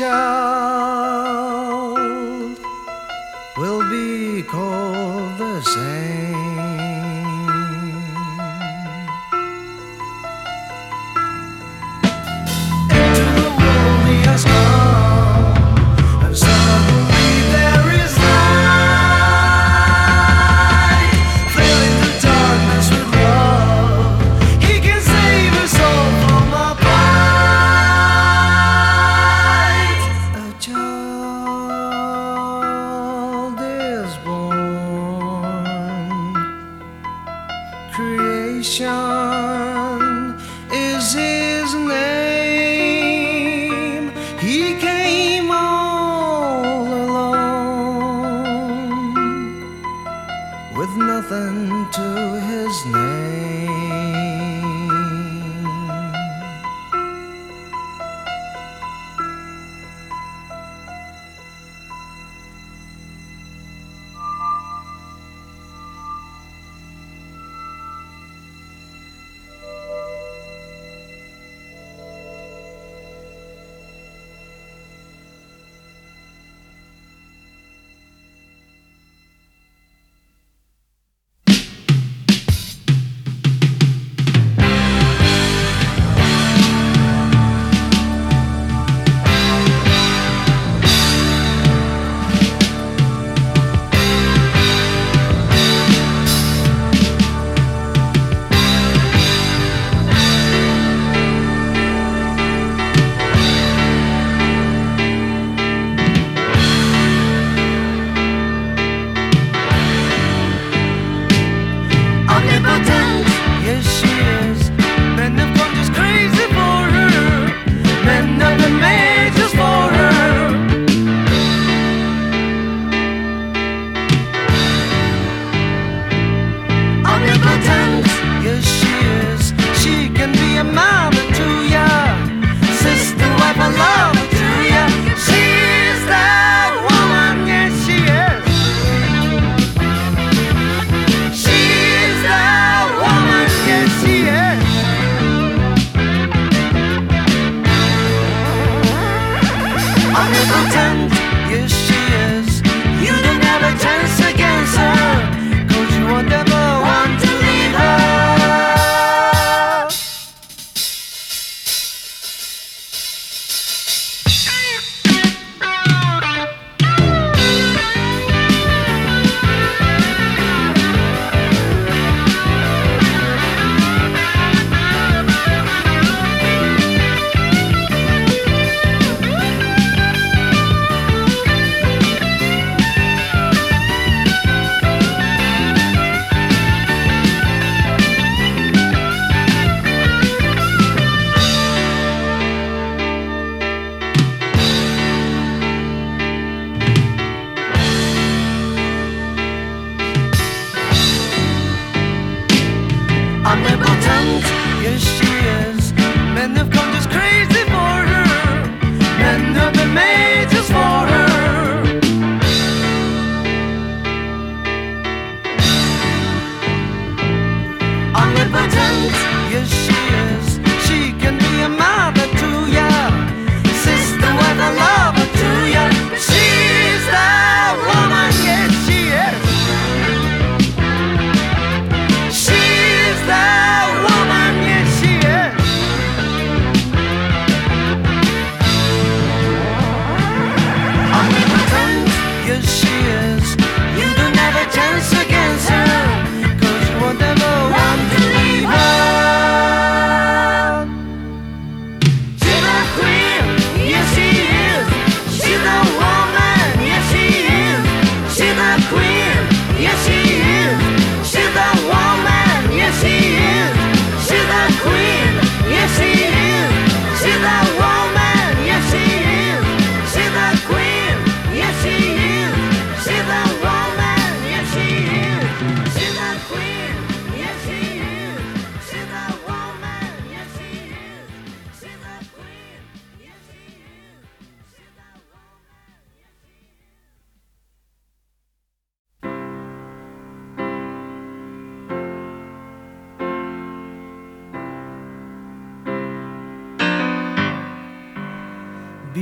every Creation is his name.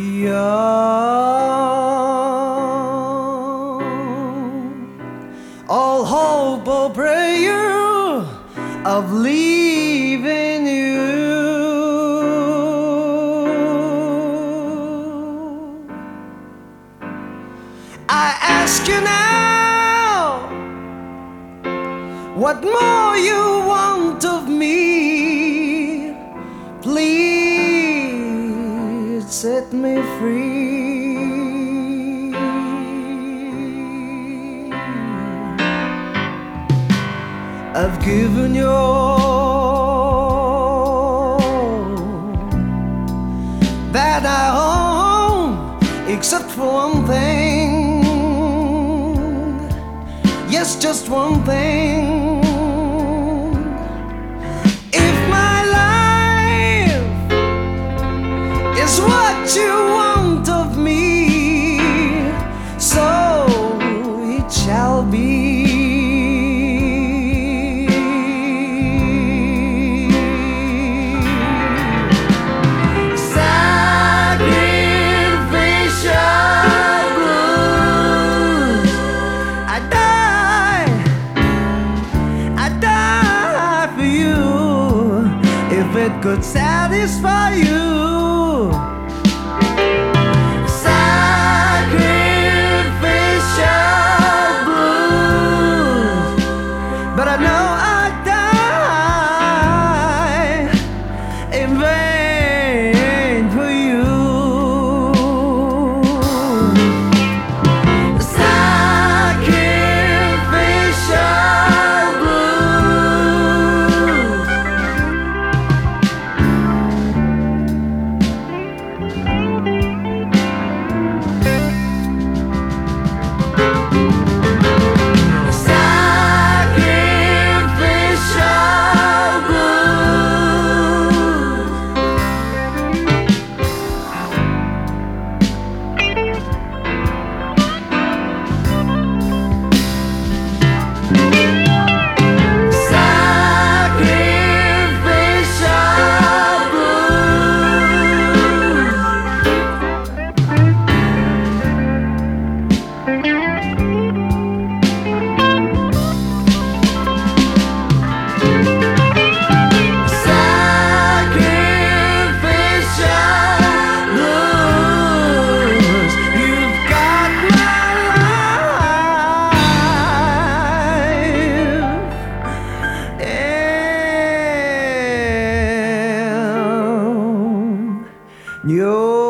young. All hope, oh, prayer of leaving. given you all that I own, except for one thing. Yes, just one thing. If my life is what you want. satisfy you. 牛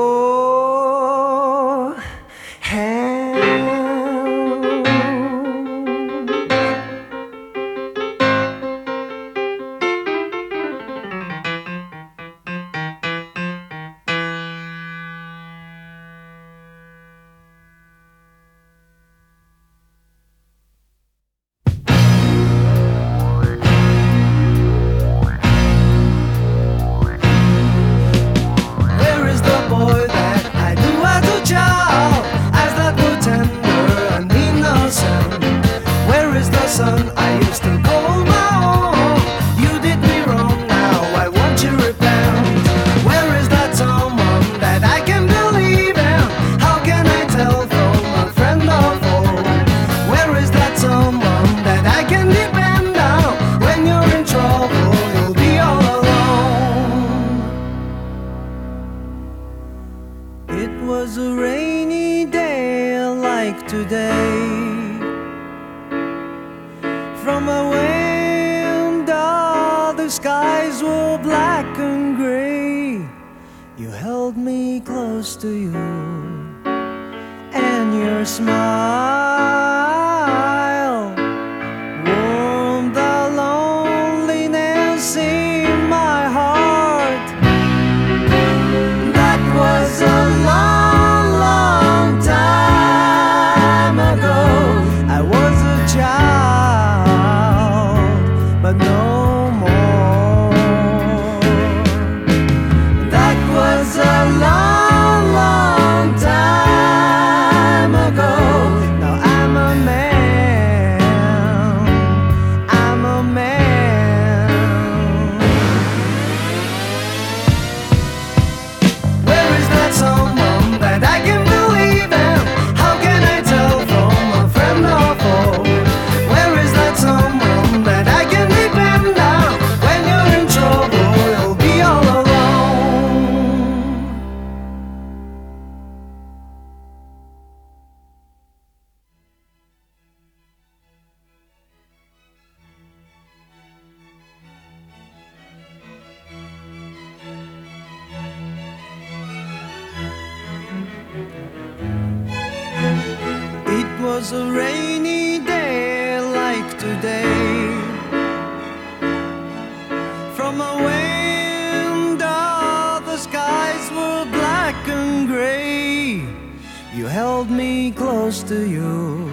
to you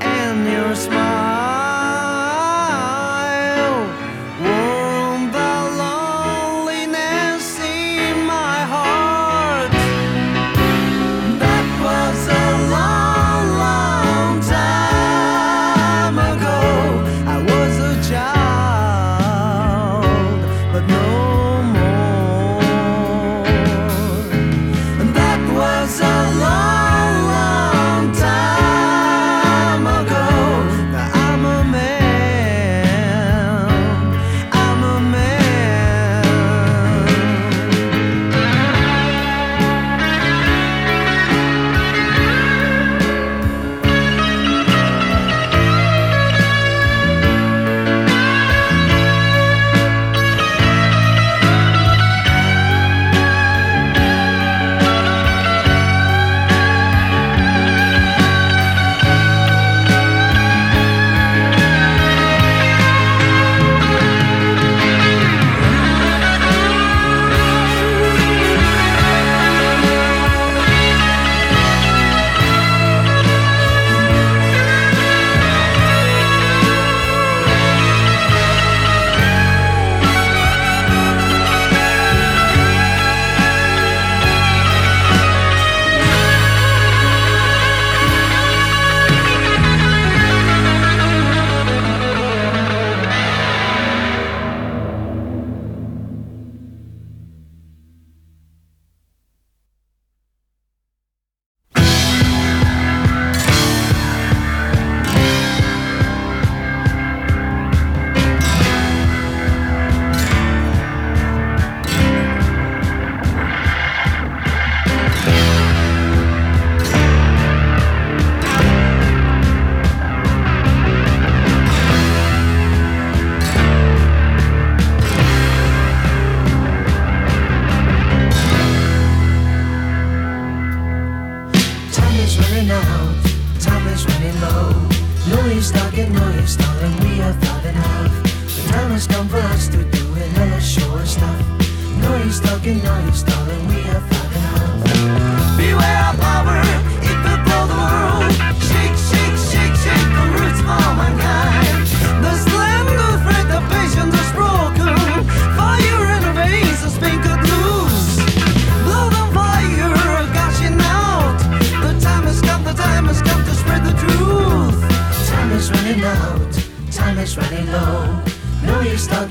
and your smile. running out. Time is running low. No, you're stuck and no, you're stolen. We are falling out. The time has come for us to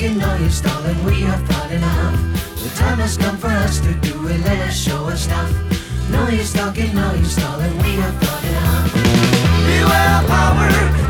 can know you're stalling. we have had enough. The time has come for us to do it, let us show us stuff. No you stalking, no you're stalling. we have had enough. Beware power.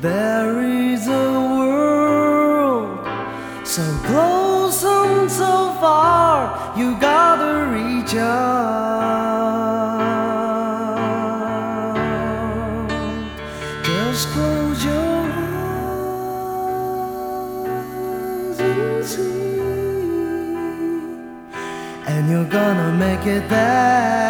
There is a world so close and so far, you gotta reach out. Just close your eyes and see, and you're gonna make it there.